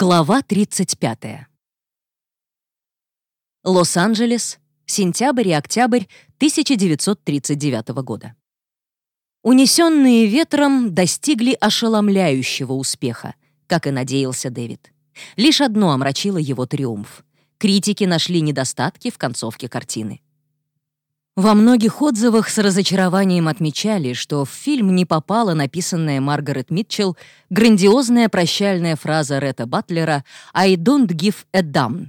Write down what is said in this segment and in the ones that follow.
Глава 35. Лос-Анджелес, сентябрь и октябрь 1939 года. Унесенные ветром достигли ошеломляющего успеха, как и надеялся Дэвид. Лишь одно омрачило его триумф. Критики нашли недостатки в концовке картины. Во многих отзывах с разочарованием отмечали, что в фильм не попала написанная Маргарет Митчелл грандиозная прощальная фраза Ретта Батлера «I don't give a damn».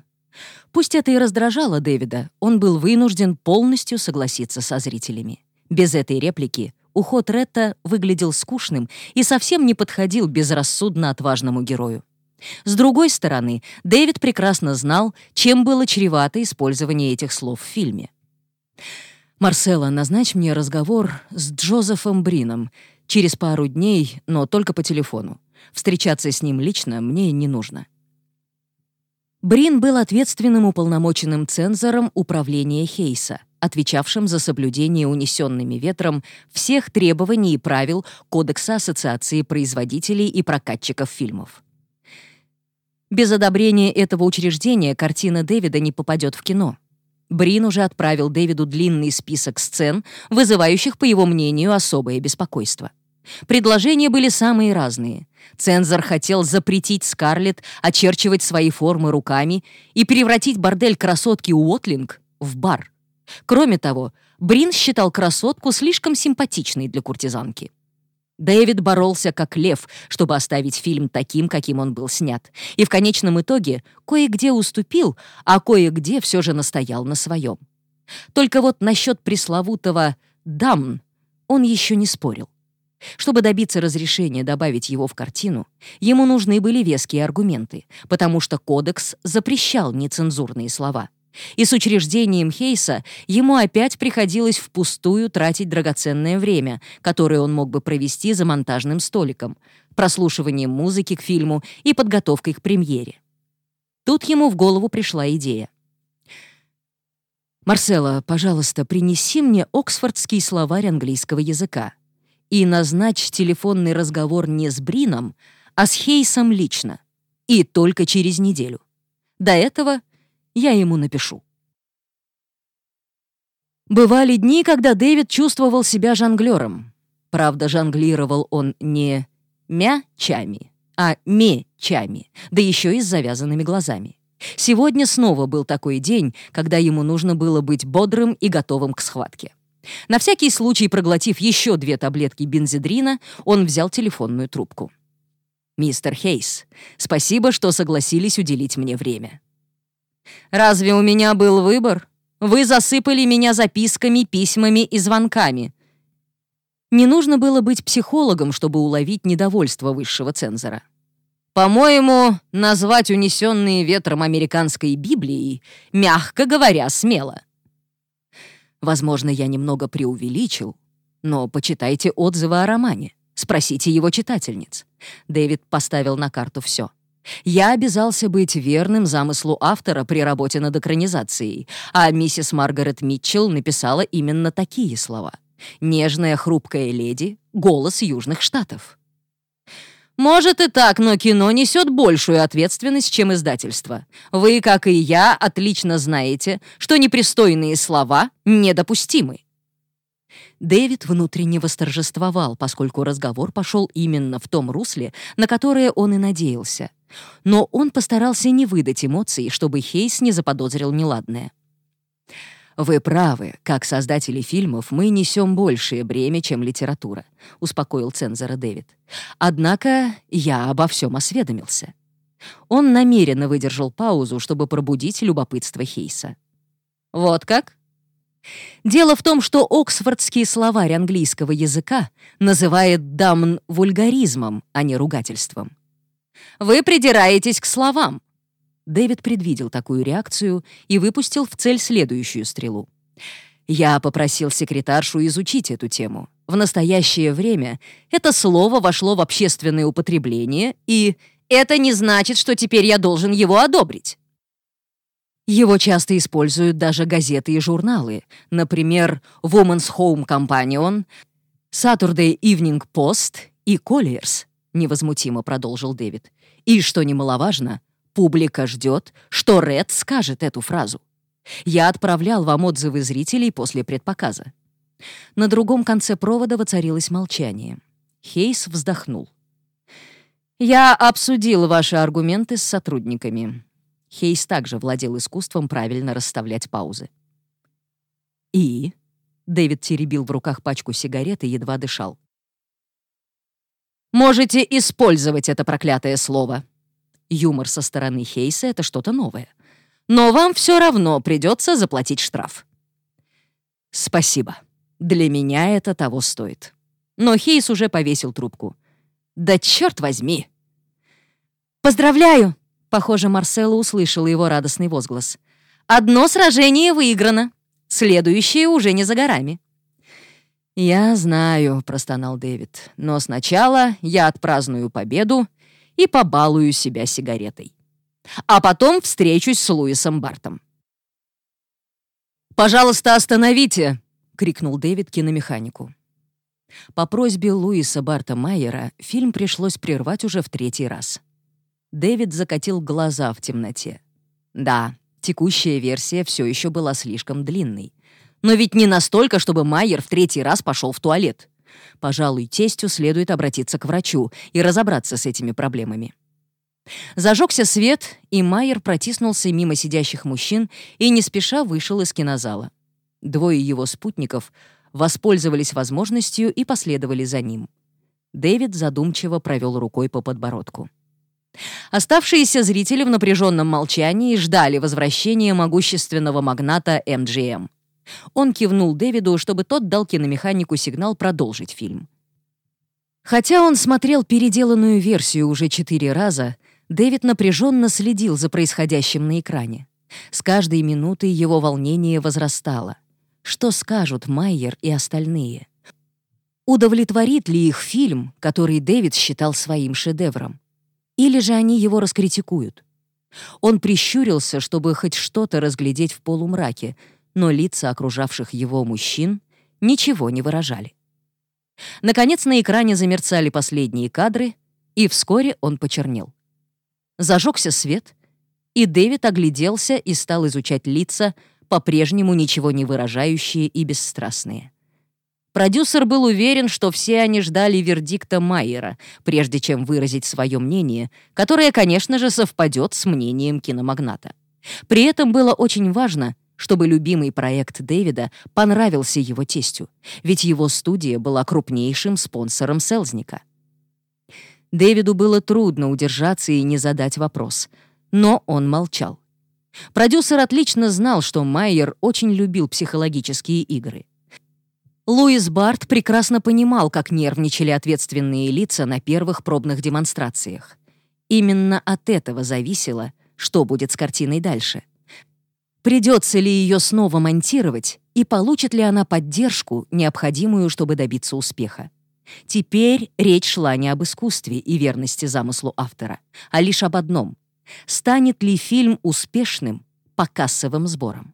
Пусть это и раздражало Дэвида, он был вынужден полностью согласиться со зрителями. Без этой реплики уход Ретта выглядел скучным и совсем не подходил безрассудно отважному герою. С другой стороны, Дэвид прекрасно знал, чем было чревато использование этих слов в фильме. «Марселла, назначь мне разговор с Джозефом Брином через пару дней, но только по телефону. Встречаться с ним лично мне не нужно». Брин был ответственным уполномоченным цензором управления Хейса, отвечавшим за соблюдение унесенными ветром всех требований и правил Кодекса Ассоциации производителей и прокатчиков фильмов. Без одобрения этого учреждения картина Дэвида не попадет в кино — Брин уже отправил Дэвиду длинный список сцен, вызывающих, по его мнению, особое беспокойство. Предложения были самые разные. Цензор хотел запретить Скарлетт очерчивать свои формы руками и превратить бордель красотки Уотлинг в бар. Кроме того, Брин считал красотку слишком симпатичной для куртизанки. Дэвид боролся как лев, чтобы оставить фильм таким, каким он был снят, и в конечном итоге кое-где уступил, а кое-где все же настоял на своем. Только вот насчет пресловутого «дам» он еще не спорил. Чтобы добиться разрешения добавить его в картину, ему нужны были веские аргументы, потому что кодекс запрещал нецензурные слова — и с учреждением Хейса ему опять приходилось впустую тратить драгоценное время, которое он мог бы провести за монтажным столиком, прослушиванием музыки к фильму и подготовкой к премьере. Тут ему в голову пришла идея. «Марсело, пожалуйста, принеси мне Оксфордский словарь английского языка и назначь телефонный разговор не с Брином, а с Хейсом лично, и только через неделю. До этого я ему напишу. Бывали дни, когда Дэвид чувствовал себя жонглером. Правда, жонглировал он не мячами, а мечами, да еще и с завязанными глазами. Сегодня снова был такой день, когда ему нужно было быть бодрым и готовым к схватке. На всякий случай, проглотив еще две таблетки бензидрина, он взял телефонную трубку. «Мистер Хейс, спасибо, что согласились уделить мне время. Разве у меня был выбор? Вы засыпали меня записками, письмами и звонками. Не нужно было быть психологом, чтобы уловить недовольство высшего цензора. По-моему, назвать унесенные ветром американской Библией, мягко говоря, смело. Возможно, я немного преувеличил, но почитайте отзывы о романе. Спросите его читательниц. Дэвид поставил на карту все. Я обязался быть верным замыслу автора при работе над экранизацией, а миссис Маргарет Митчелл написала именно такие слова. «Нежная хрупкая леди, голос Южных Штатов». Может и так, но кино несет большую ответственность, чем издательство. Вы, как и я, отлично знаете, что непристойные слова недопустимы. Дэвид внутренне восторжествовал, поскольку разговор пошел именно в том русле, на которое он и надеялся. Но он постарался не выдать эмоций, чтобы Хейс не заподозрил неладное. «Вы правы, как создатели фильмов мы несем большее бремя, чем литература», — успокоил цензора Дэвид. «Однако я обо всем осведомился». Он намеренно выдержал паузу, чтобы пробудить любопытство Хейса. «Вот как?» Дело в том, что Оксфордский словарь английского языка называет дамн вульгаризмом, а не ругательством. Вы придираетесь к словам». Дэвид предвидел такую реакцию и выпустил в цель следующую стрелу. Я попросил секретаршу изучить эту тему. В настоящее время это слово вошло в общественное употребление, и это не значит, что теперь я должен его одобрить. Его часто используют даже газеты и журналы, например, Woman's Home Companion, Saturday Evening Post и Colliers. — невозмутимо продолжил Дэвид. «И, что немаловажно, публика ждет, что Ред скажет эту фразу. Я отправлял вам отзывы зрителей после предпоказа». На другом конце провода воцарилось молчание. Хейс вздохнул. «Я обсудил ваши аргументы с сотрудниками». Хейс также владел искусством правильно расставлять паузы. «И?» — Дэвид теребил в руках пачку сигарет и едва дышал. «Можете использовать это проклятое слово». Юмор со стороны Хейса — это что-то новое. «Но вам все равно придется заплатить штраф». «Спасибо. Для меня это того стоит». Но Хейс уже повесил трубку. «Да черт возьми!» «Поздравляю!» — похоже, Марселла услышала его радостный возглас. «Одно сражение выиграно. Следующее уже не за горами». «Я знаю», — простонал Дэвид, «но сначала я отпраздную победу и побалую себя сигаретой. А потом встречусь с Луисом Бартом». «Пожалуйста, остановите!» — крикнул Дэвид киномеханику. По просьбе Луиса Барта Майера фильм пришлось прервать уже в третий раз. Дэвид закатил глаза в темноте. Да, текущая версия все еще была слишком длинной. Но ведь не настолько, чтобы Майер в третий раз пошел в туалет. Пожалуй, тестю следует обратиться к врачу и разобраться с этими проблемами. Зажегся свет, и Майер протиснулся мимо сидящих мужчин и не спеша вышел из кинозала. Двое его спутников воспользовались возможностью и последовали за ним. Дэвид задумчиво провел рукой по подбородку. Оставшиеся зрители в напряженном молчании ждали возвращения могущественного магната MGM. Он кивнул Дэвиду, чтобы тот дал киномеханику сигнал продолжить фильм. Хотя он смотрел переделанную версию уже четыре раза, Дэвид напряженно следил за происходящим на экране. С каждой минутой его волнение возрастало — что скажут Майер и остальные? Удовлетворит ли их фильм, который Дэвид считал своим шедевром? Или же они его раскритикуют? Он прищурился, чтобы хоть что-то разглядеть в полумраке, но лица окружавших его мужчин ничего не выражали. Наконец на экране замерцали последние кадры, и вскоре он почернел. Зажегся свет, и Дэвид огляделся и стал изучать лица, по-прежнему ничего не выражающие и бесстрастные. Продюсер был уверен, что все они ждали вердикта Майера, прежде чем выразить свое мнение, которое, конечно же, совпадет с мнением киномагната. При этом было очень важно, чтобы любимый проект Дэвида понравился его тестю, ведь его студия была крупнейшим спонсором Селзника. Дэвиду было трудно удержаться и не задать вопрос, но он молчал. Продюсер отлично знал, что Майер очень любил психологические игры. Луис Барт прекрасно понимал, как нервничали ответственные лица на первых пробных демонстрациях. Именно от этого зависело, что будет с картиной дальше. Придется ли ее снова монтировать, и получит ли она поддержку, необходимую, чтобы добиться успеха. Теперь речь шла не об искусстве и верности замыслу автора, а лишь об одном станет ли фильм успешным по кассовым сборам.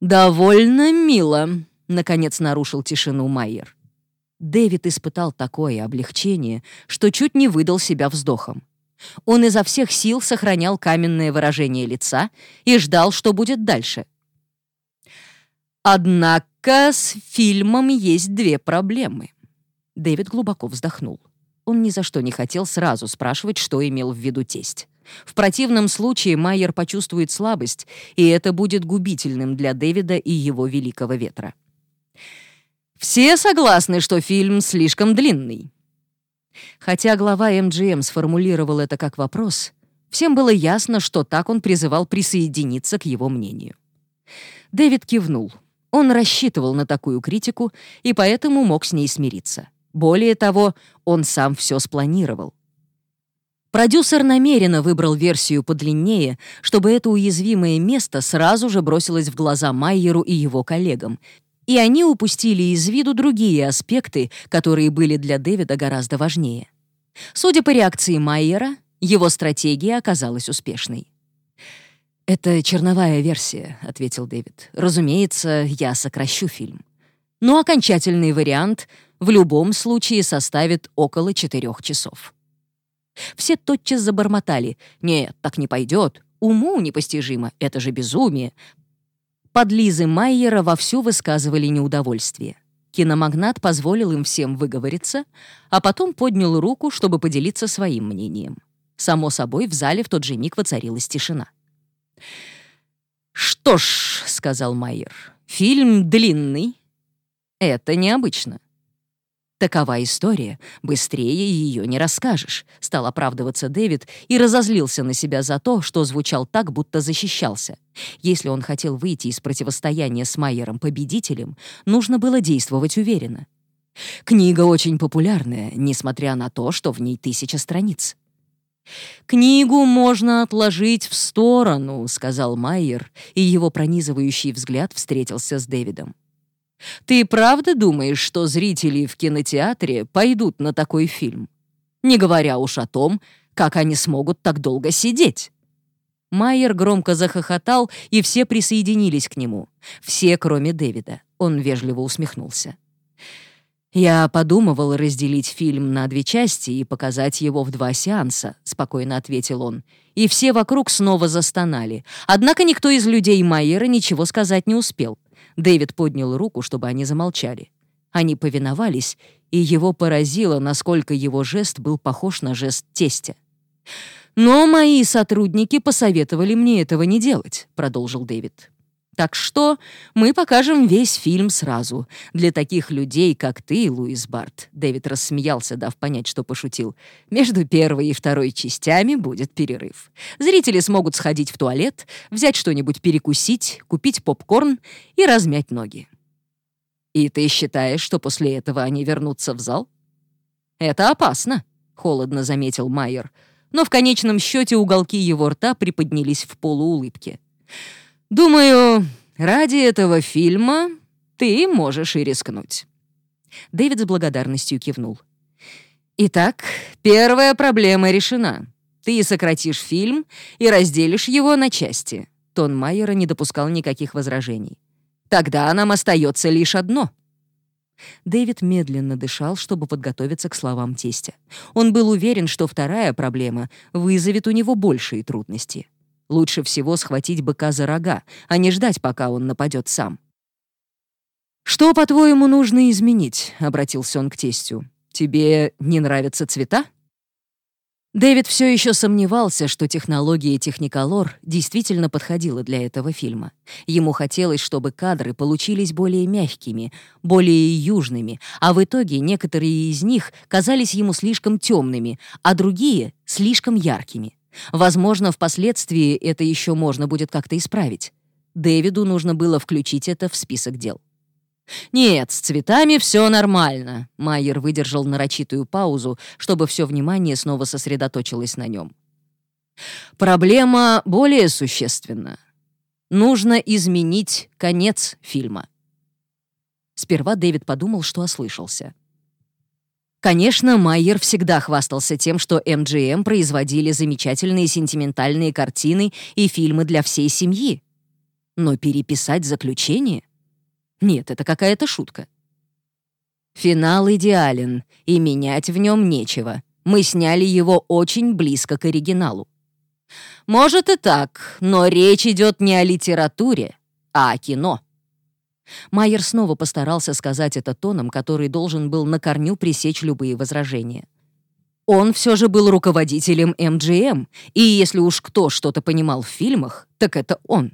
«Довольно мило», — наконец нарушил тишину Майер. Дэвид испытал такое облегчение, что чуть не выдал себя вздохом. Он изо всех сил сохранял каменное выражение лица и ждал, что будет дальше. Однако с фильмом есть две проблемы. Дэвид глубоко вздохнул. Он ни за что не хотел сразу спрашивать, что имел в виду тесть. В противном случае Майер почувствует слабость, и это будет губительным для Дэвида и его великого ветра. Все согласны, что фильм слишком длинный. Хотя глава МГМ сформулировал это как вопрос, всем было ясно, что так он призывал присоединиться к его мнению. Дэвид кивнул. Он рассчитывал на такую критику и поэтому мог с ней смириться. Более того, он сам все спланировал. Продюсер намеренно выбрал версию подлиннее, чтобы это уязвимое место сразу же бросилось в глаза Майеру и его коллегам, и они упустили из виду другие аспекты, которые были для Дэвида гораздо важнее. Судя по реакции Майера, его стратегия оказалась успешной. «Это черновая версия», — ответил Дэвид. «Разумеется, я сокращу фильм. Но окончательный вариант в любом случае составит около четырех часов. Все тотчас забормотали. «Нет, так не пойдет. Уму непостижимо. Это же безумие». Под Лизы Майера вовсю высказывали неудовольствие. Киномагнат позволил им всем выговориться, а потом поднял руку, чтобы поделиться своим мнением. Само собой, в зале в тот же миг воцарилась тишина. «Что ж», — сказал Майер, — «фильм длинный. Это необычно. Такова история, быстрее ее не расскажешь», — стал оправдываться Дэвид и разозлился на себя за то, что звучал так, будто защищался. Если он хотел выйти из противостояния с Майером победителем, нужно было действовать уверенно. Книга очень популярная, несмотря на то, что в ней тысяча страниц. «Книгу можно отложить в сторону», — сказал Майер, и его пронизывающий взгляд встретился с Дэвидом. «Ты правда думаешь, что зрители в кинотеатре пойдут на такой фильм? Не говоря уж о том, как они смогут так долго сидеть». Майер громко захохотал, и все присоединились к нему. Все, кроме Дэвида. Он вежливо усмехнулся. «Я подумывал разделить фильм на две части и показать его в два сеанса», — спокойно ответил он. И все вокруг снова застонали. Однако никто из людей Майера ничего сказать не успел. Дэвид поднял руку, чтобы они замолчали. Они повиновались, и его поразило, насколько его жест был похож на жест тестя. «Но мои сотрудники посоветовали мне этого не делать», — продолжил Дэвид. Так что мы покажем весь фильм сразу. Для таких людей, как ты, Луис Барт, Дэвид рассмеялся, дав понять, что пошутил, между первой и второй частями будет перерыв. Зрители смогут сходить в туалет, взять что-нибудь перекусить, купить попкорн и размять ноги. И ты считаешь, что после этого они вернутся в зал? Это опасно, холодно заметил Майер, но в конечном счете уголки его рта приподнялись в полуулыбке. Думаю, ради этого фильма ты можешь и рискнуть. Дэвид с благодарностью кивнул. Итак, первая проблема решена. Ты сократишь фильм и разделишь его на части. Тон Майера не допускал никаких возражений. Тогда нам остается лишь одно. Дэвид медленно дышал, чтобы подготовиться к словам тестя. Он был уверен, что вторая проблема вызовет у него большие трудности. Лучше всего схватить быка за рога, а не ждать, пока он нападет сам. «Что, по-твоему, нужно изменить?» — обратился он к тестю. «Тебе не нравятся цвета?» Дэвид все еще сомневался, что технология Техниколор действительно подходила для этого фильма. Ему хотелось, чтобы кадры получились более мягкими, более южными, а в итоге некоторые из них казались ему слишком темными, а другие — слишком яркими. Возможно, впоследствии это еще можно будет как-то исправить. Дэвиду нужно было включить это в список дел. «Нет, с цветами все нормально», — Майер выдержал нарочитую паузу, чтобы все внимание снова сосредоточилось на нем. «Проблема более существенна. Нужно изменить конец фильма». Сперва Дэвид подумал, что ослышался. Конечно, Майер всегда хвастался тем, что MGM производили замечательные сентиментальные картины и фильмы для всей семьи. Но переписать заключение? Нет, это какая-то шутка. Финал идеален, и менять в нем нечего. Мы сняли его очень близко к оригиналу. Может и так, но речь идет не о литературе, а о кино. Майер снова постарался сказать это тоном, который должен был на корню пресечь любые возражения. Он все же был руководителем MGM, и если уж кто что-то понимал в фильмах, так это он.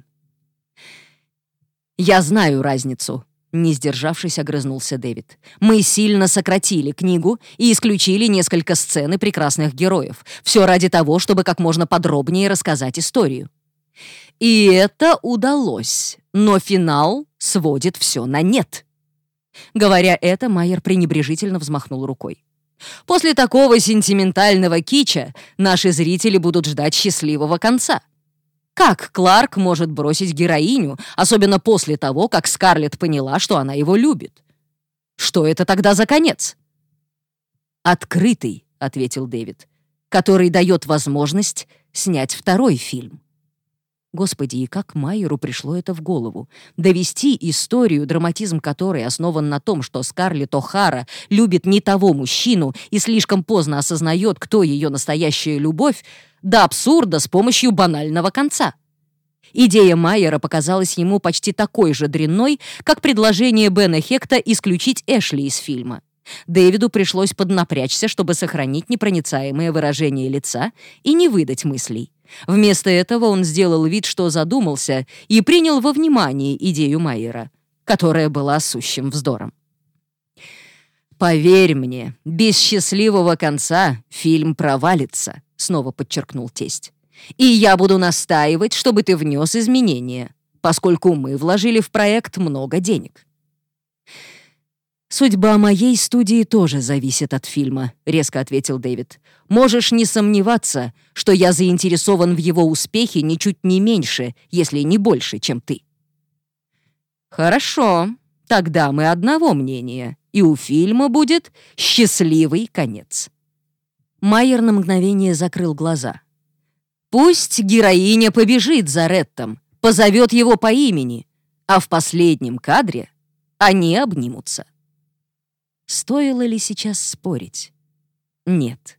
«Я знаю разницу», — не сдержавшись, огрызнулся Дэвид. «Мы сильно сократили книгу и исключили несколько сцен и прекрасных героев. Все ради того, чтобы как можно подробнее рассказать историю. И это удалось, но финал сводит все на нет. Говоря это, Майер пренебрежительно взмахнул рукой. После такого сентиментального кича наши зрители будут ждать счастливого конца. Как Кларк может бросить героиню, особенно после того, как Скарлетт поняла, что она его любит? Что это тогда за конец? «Открытый», — ответил Дэвид, «который дает возможность снять второй фильм». Господи, и как Майеру пришло это в голову? Довести историю, драматизм которой основан на том, что Скарлетт О'Хара любит не того мужчину и слишком поздно осознает, кто ее настоящая любовь, до абсурда с помощью банального конца. Идея Майера показалась ему почти такой же дрянной, как предложение Бена Хекта исключить Эшли из фильма. Дэвиду пришлось поднапрячься, чтобы сохранить непроницаемое выражение лица и не выдать мыслей. Вместо этого он сделал вид, что задумался, и принял во внимание идею Майера, которая была сущим вздором. «Поверь мне, без счастливого конца фильм провалится», — снова подчеркнул тесть. «И я буду настаивать, чтобы ты внес изменения, поскольку мы вложили в проект много денег». «Судьба моей студии тоже зависит от фильма», — резко ответил Дэвид. «Можешь не сомневаться, что я заинтересован в его успехе ничуть не меньше, если не больше, чем ты». «Хорошо, тогда мы одного мнения, и у фильма будет счастливый конец». Майер на мгновение закрыл глаза. «Пусть героиня побежит за Реттом, позовет его по имени, а в последнем кадре они обнимутся». Стоило ли сейчас спорить? Нет.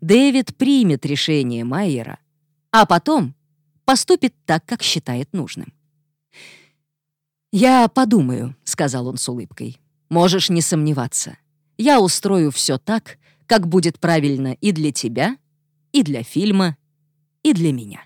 Дэвид примет решение Майера, а потом поступит так, как считает нужным. «Я подумаю», — сказал он с улыбкой. «Можешь не сомневаться. Я устрою все так, как будет правильно и для тебя, и для фильма, и для меня».